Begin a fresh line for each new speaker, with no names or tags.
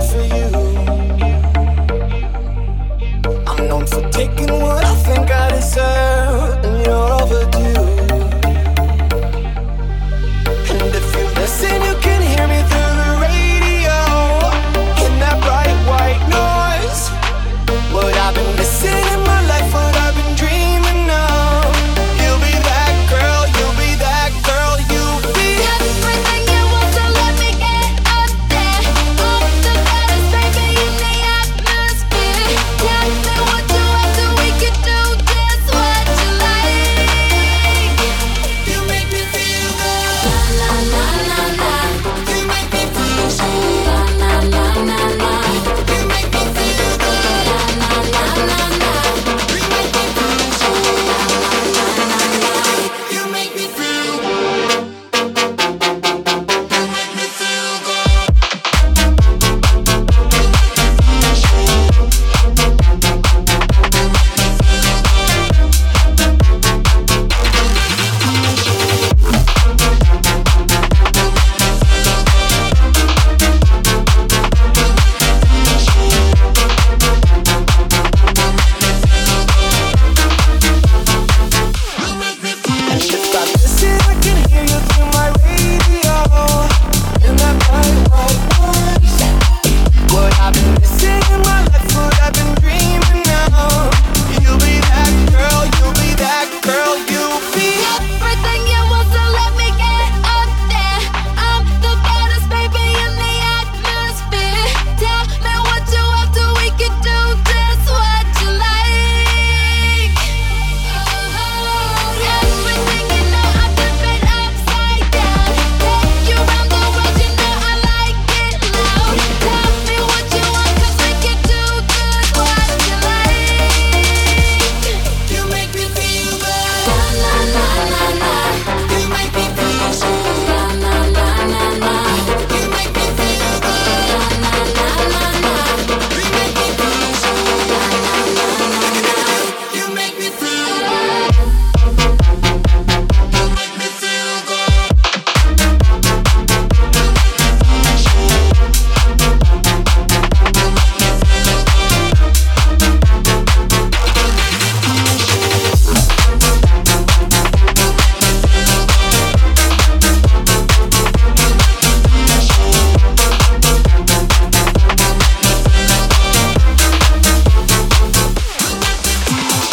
for you. I listen, I can hear you through my radio.